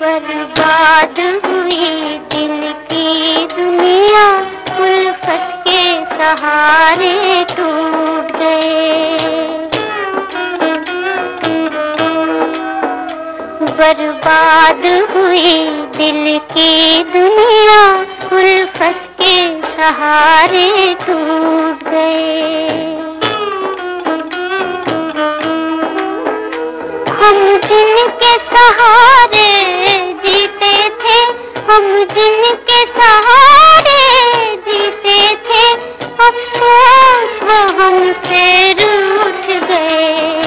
बर्बाद हुई दिल की दुनिया, उल्फत के सहारे टूट गए। बर्बाद हुई दिल की दुनिया, उल्फत सहारे टूट गए। हम जिनके सहारे जीते थे, हम जिनके सहारे जीते थे, अफसोस वो हमसे रूठ गए।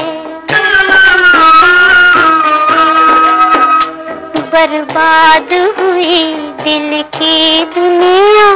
बर्बाद हुई दिल की दुनिया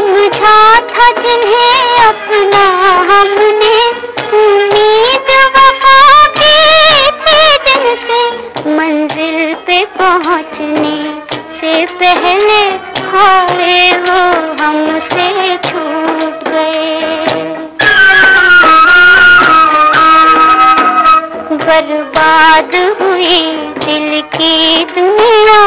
समझा था जिन्हें अपना हमने। उम्मीद वफा की जिनसे मंजिल पे पहुँचने से पहले हाय वो हमसे छूट गए। बर्बाद हुई दिल की दुनिया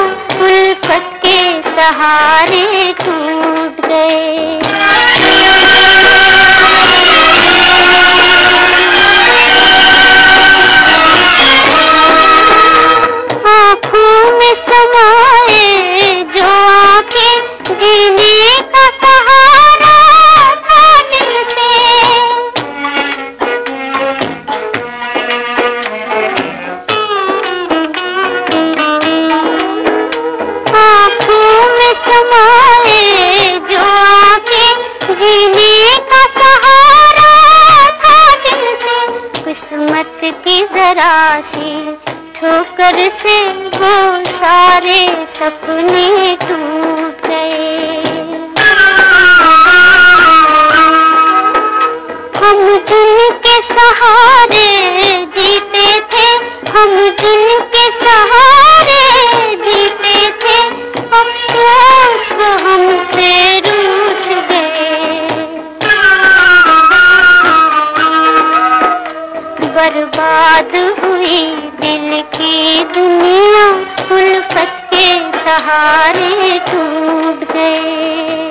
सी ठोकर से वो सारे सपने टूट गए। हम जिनके सहारे जीते थे, हम जिनके सहारे जीते थे, अफसोस वो हमसे रूठ गए। बर्बाद हुई दिल की दुनिया उल्फत के सहारे टूट गए।